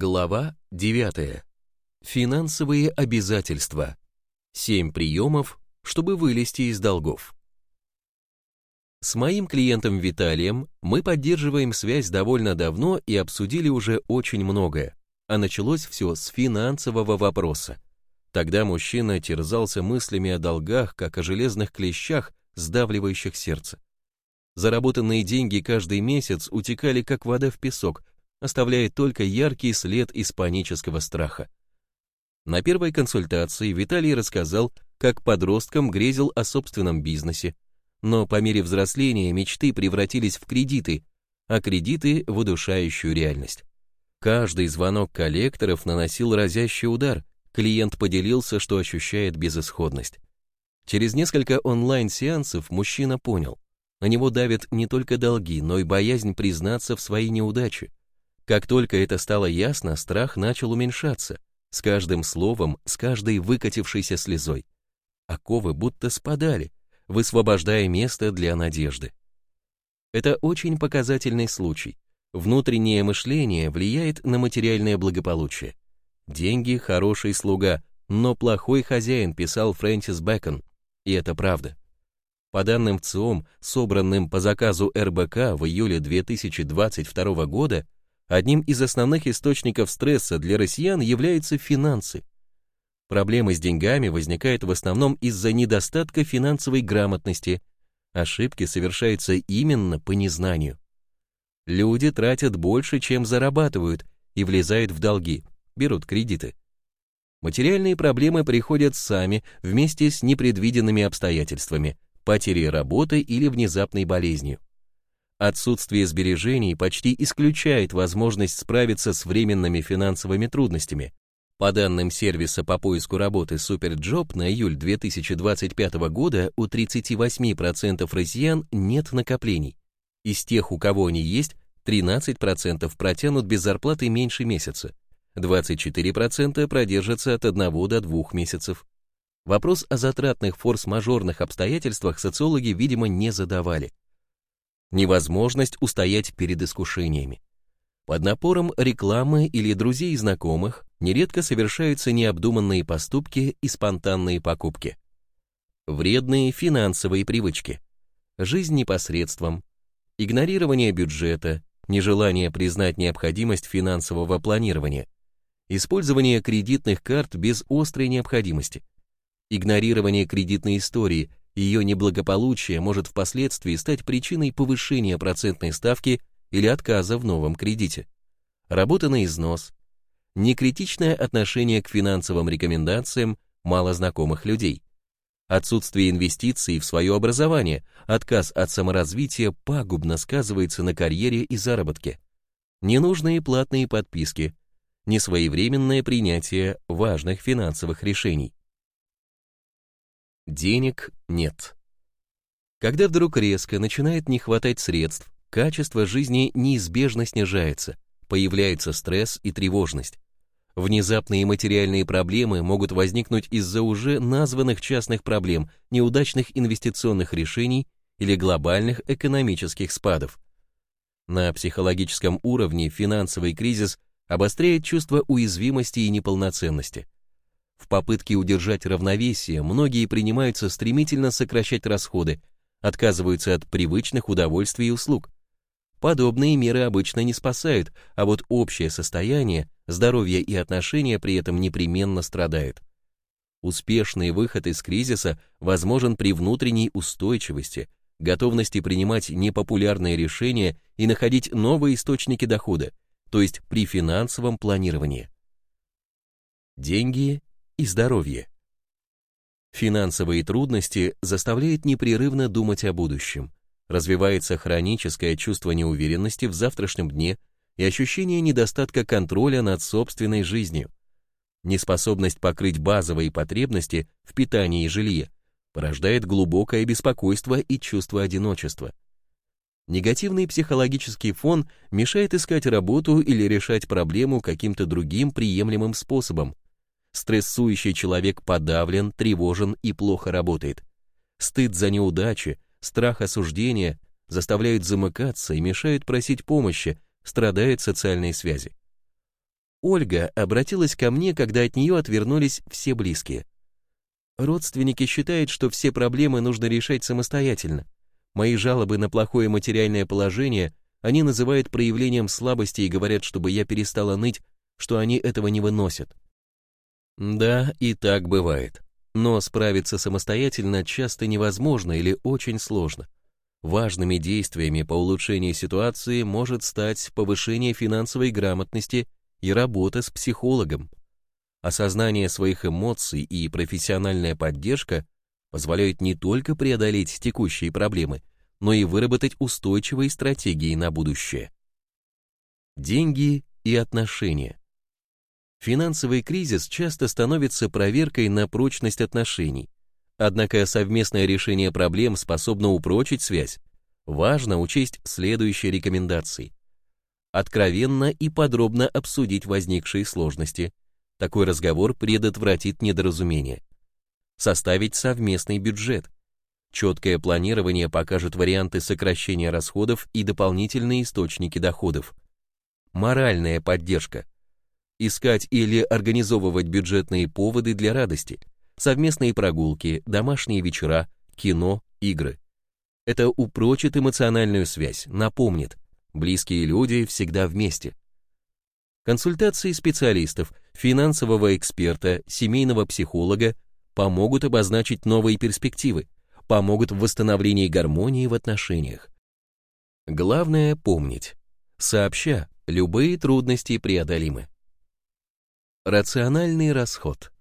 Глава 9. Финансовые обязательства. 7 приемов, чтобы вылезти из долгов. С моим клиентом Виталием мы поддерживаем связь довольно давно и обсудили уже очень многое, а началось все с финансового вопроса. Тогда мужчина терзался мыслями о долгах, как о железных клещах, сдавливающих сердце. Заработанные деньги каждый месяц утекали как вода в песок, оставляя только яркий след из панического страха. На первой консультации Виталий рассказал, как подростком грезил о собственном бизнесе, но по мере взросления мечты превратились в кредиты, а кредиты в удушающую реальность. Каждый звонок коллекторов наносил разящий удар, клиент поделился, что ощущает безысходность. Через несколько онлайн-сеансов мужчина понял, на него давят не только долги, но и боязнь признаться в своей неудаче. Как только это стало ясно, страх начал уменьшаться, с каждым словом, с каждой выкатившейся слезой. Оковы будто спадали, высвобождая место для надежды. Это очень показательный случай. Внутреннее мышление влияет на материальное благополучие. Деньги – хороший слуга, но плохой хозяин, писал Фрэнсис Бэкон, и это правда. По данным ВЦИОМ, собранным по заказу РБК в июле 2022 года, Одним из основных источников стресса для россиян являются финансы. Проблемы с деньгами возникают в основном из-за недостатка финансовой грамотности. Ошибки совершаются именно по незнанию. Люди тратят больше, чем зарабатывают, и влезают в долги, берут кредиты. Материальные проблемы приходят сами вместе с непредвиденными обстоятельствами, потерей работы или внезапной болезнью. Отсутствие сбережений почти исключает возможность справиться с временными финансовыми трудностями. По данным сервиса по поиску работы SuperJob на июль 2025 года у 38% россиян нет накоплений. Из тех, у кого они есть, 13% протянут без зарплаты меньше месяца, 24% продержатся от 1 до 2 месяцев. Вопрос о затратных форс-мажорных обстоятельствах социологи, видимо, не задавали невозможность устоять перед искушениями. Под напором рекламы или друзей и знакомых нередко совершаются необдуманные поступки и спонтанные покупки. Вредные финансовые привычки. Жизнь непосредством. Игнорирование бюджета, нежелание признать необходимость финансового планирования. Использование кредитных карт без острой необходимости. Игнорирование кредитной истории ее неблагополучие может впоследствии стать причиной повышения процентной ставки или отказа в новом кредите. Работа на износ, некритичное отношение к финансовым рекомендациям малознакомых людей, отсутствие инвестиций в свое образование, отказ от саморазвития пагубно сказывается на карьере и заработке, ненужные платные подписки, несвоевременное принятие важных финансовых решений. Денег нет. Когда вдруг резко начинает не хватать средств, качество жизни неизбежно снижается, появляется стресс и тревожность. Внезапные материальные проблемы могут возникнуть из-за уже названных частных проблем, неудачных инвестиционных решений или глобальных экономических спадов. На психологическом уровне финансовый кризис обостряет чувство уязвимости и неполноценности – в попытке удержать равновесие многие принимаются стремительно сокращать расходы, отказываются от привычных удовольствий и услуг. Подобные меры обычно не спасают, а вот общее состояние, здоровье и отношения при этом непременно страдают. Успешный выход из кризиса возможен при внутренней устойчивости, готовности принимать непопулярные решения и находить новые источники дохода, то есть при финансовом планировании. Деньги и здоровье. Финансовые трудности заставляют непрерывно думать о будущем. Развивается хроническое чувство неуверенности в завтрашнем дне и ощущение недостатка контроля над собственной жизнью. Неспособность покрыть базовые потребности в питании и жилье порождает глубокое беспокойство и чувство одиночества. Негативный психологический фон мешает искать работу или решать проблему каким-то другим приемлемым способом, Стрессующий человек подавлен, тревожен и плохо работает. Стыд за неудачи, страх осуждения заставляют замыкаться и мешают просить помощи, страдают социальные связи. Ольга обратилась ко мне, когда от нее отвернулись все близкие. Родственники считают, что все проблемы нужно решать самостоятельно. Мои жалобы на плохое материальное положение они называют проявлением слабости и говорят, чтобы я перестала ныть, что они этого не выносят. Да, и так бывает. Но справиться самостоятельно часто невозможно или очень сложно. Важными действиями по улучшению ситуации может стать повышение финансовой грамотности и работа с психологом. Осознание своих эмоций и профессиональная поддержка позволяют не только преодолеть текущие проблемы, но и выработать устойчивые стратегии на будущее. Деньги и отношения. Финансовый кризис часто становится проверкой на прочность отношений. Однако совместное решение проблем способно упрочить связь. Важно учесть следующие рекомендации. Откровенно и подробно обсудить возникшие сложности. Такой разговор предотвратит недоразумение. Составить совместный бюджет. Четкое планирование покажет варианты сокращения расходов и дополнительные источники доходов. Моральная поддержка. Искать или организовывать бюджетные поводы для радости, совместные прогулки, домашние вечера, кино, игры. Это упрочит эмоциональную связь, напомнит, близкие люди всегда вместе. Консультации специалистов, финансового эксперта, семейного психолога помогут обозначить новые перспективы, помогут в восстановлении гармонии в отношениях. Главное помнить, сообща, любые трудности преодолимы. Рациональный расход.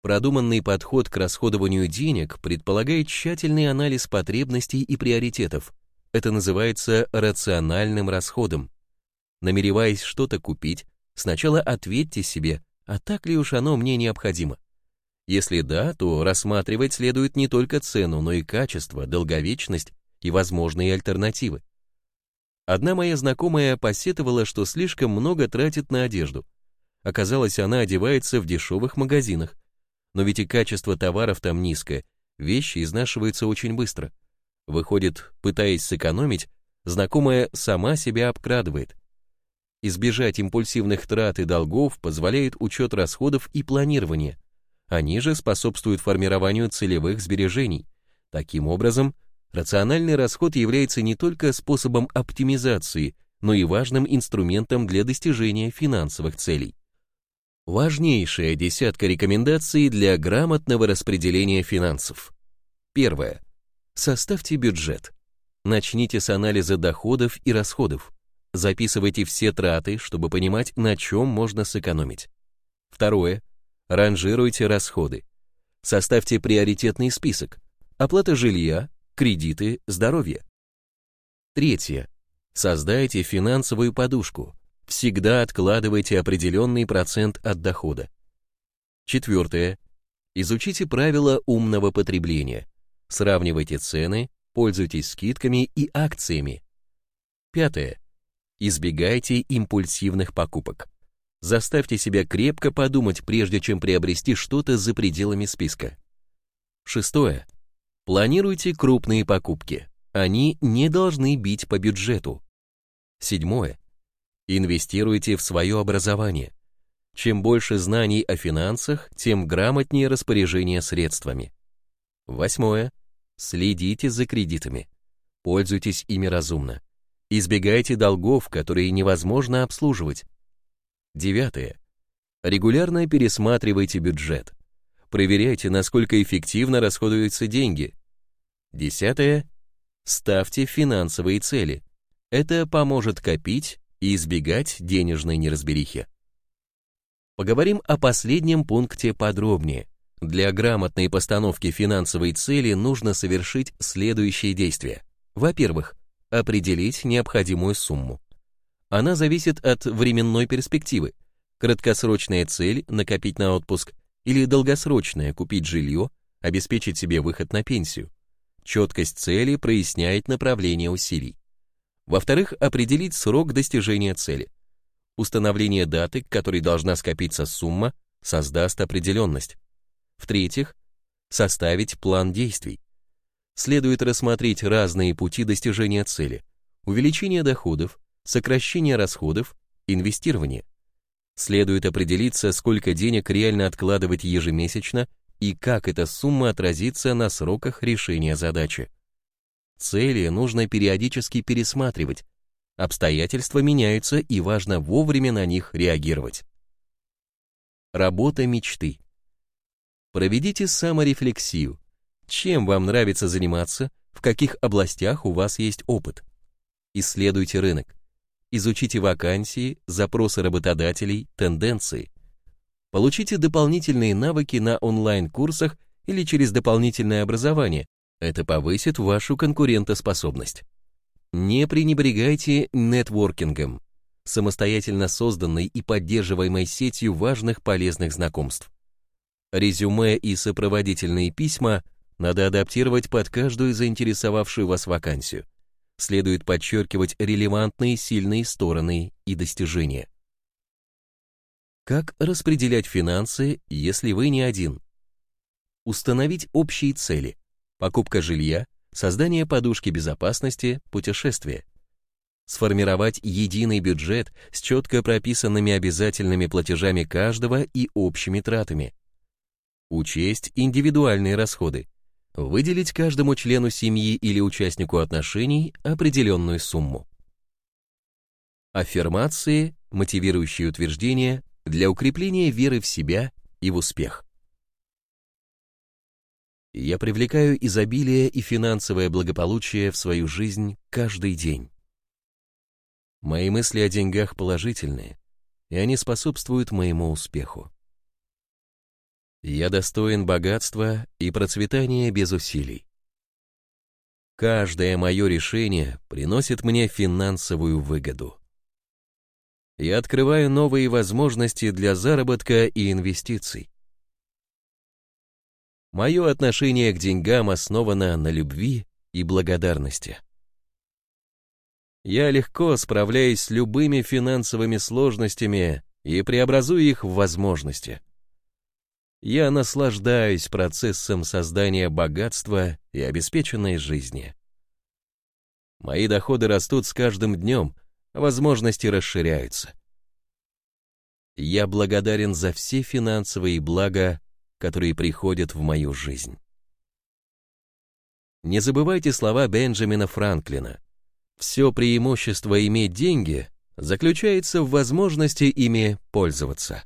Продуманный подход к расходованию денег предполагает тщательный анализ потребностей и приоритетов. Это называется рациональным расходом. Намереваясь что-то купить, сначала ответьте себе, а так ли уж оно мне необходимо? Если да, то рассматривать следует не только цену, но и качество, долговечность и возможные альтернативы. Одна моя знакомая посетовала, что слишком много тратит на одежду – Оказалось, она одевается в дешевых магазинах. Но ведь и качество товаров там низкое, вещи изнашиваются очень быстро. Выходит, пытаясь сэкономить, знакомая сама себя обкрадывает. Избежать импульсивных трат и долгов позволяет учет расходов и планирование. Они же способствуют формированию целевых сбережений. Таким образом, рациональный расход является не только способом оптимизации, но и важным инструментом для достижения финансовых целей. Важнейшая десятка рекомендаций для грамотного распределения финансов. Первое. Составьте бюджет. Начните с анализа доходов и расходов. Записывайте все траты, чтобы понимать, на чем можно сэкономить. Второе. Ранжируйте расходы. Составьте приоритетный список. Оплата жилья, кредиты, здоровье. Третье. Создайте финансовую подушку, Всегда откладывайте определенный процент от дохода. Четвертое. Изучите правила умного потребления. Сравнивайте цены, пользуйтесь скидками и акциями. Пятое. Избегайте импульсивных покупок. Заставьте себя крепко подумать, прежде чем приобрести что-то за пределами списка. Шестое. Планируйте крупные покупки. Они не должны бить по бюджету. Седьмое. Инвестируйте в свое образование. Чем больше знаний о финансах, тем грамотнее распоряжение средствами. Восьмое. Следите за кредитами. Пользуйтесь ими разумно. Избегайте долгов, которые невозможно обслуживать. Девятое. Регулярно пересматривайте бюджет. Проверяйте, насколько эффективно расходуются деньги. Десятое. Ставьте финансовые цели. Это поможет копить и избегать денежной неразберихи. Поговорим о последнем пункте подробнее. Для грамотной постановки финансовой цели нужно совершить следующие действия. Во-первых, определить необходимую сумму. Она зависит от временной перспективы. Краткосрочная цель – накопить на отпуск, или долгосрочная – купить жилье, обеспечить себе выход на пенсию. Четкость цели проясняет направление усилий. Во-вторых, определить срок достижения цели. Установление даты, к которой должна скопиться сумма, создаст определенность. В-третьих, составить план действий. Следует рассмотреть разные пути достижения цели. Увеличение доходов, сокращение расходов, инвестирование. Следует определиться, сколько денег реально откладывать ежемесячно и как эта сумма отразится на сроках решения задачи. Цели нужно периодически пересматривать. Обстоятельства меняются и важно вовремя на них реагировать. Работа мечты. Проведите саморефлексию. Чем вам нравится заниматься, в каких областях у вас есть опыт. Исследуйте рынок. Изучите вакансии, запросы работодателей, тенденции. Получите дополнительные навыки на онлайн-курсах или через дополнительное образование. Это повысит вашу конкурентоспособность. Не пренебрегайте нетворкингом, самостоятельно созданной и поддерживаемой сетью важных полезных знакомств. Резюме и сопроводительные письма надо адаптировать под каждую заинтересовавшую вас вакансию. Следует подчеркивать релевантные сильные стороны и достижения. Как распределять финансы, если вы не один? Установить общие цели. Покупка жилья, создание подушки безопасности, путешествие. Сформировать единый бюджет с четко прописанными обязательными платежами каждого и общими тратами. Учесть индивидуальные расходы. Выделить каждому члену семьи или участнику отношений определенную сумму. Аффирмации, мотивирующие утверждения для укрепления веры в себя и в успех. Я привлекаю изобилие и финансовое благополучие в свою жизнь каждый день. Мои мысли о деньгах положительные, и они способствуют моему успеху. Я достоин богатства и процветания без усилий. Каждое мое решение приносит мне финансовую выгоду. Я открываю новые возможности для заработка и инвестиций. Мое отношение к деньгам основано на любви и благодарности. Я легко справляюсь с любыми финансовыми сложностями и преобразую их в возможности я наслаждаюсь процессом создания богатства и обеспеченной жизни. Мои доходы растут с каждым днем, возможности расширяются. Я благодарен за все финансовые блага, которые приходят в мою жизнь. Не забывайте слова Бенджамина Франклина. Все преимущество иметь деньги заключается в возможности ими пользоваться.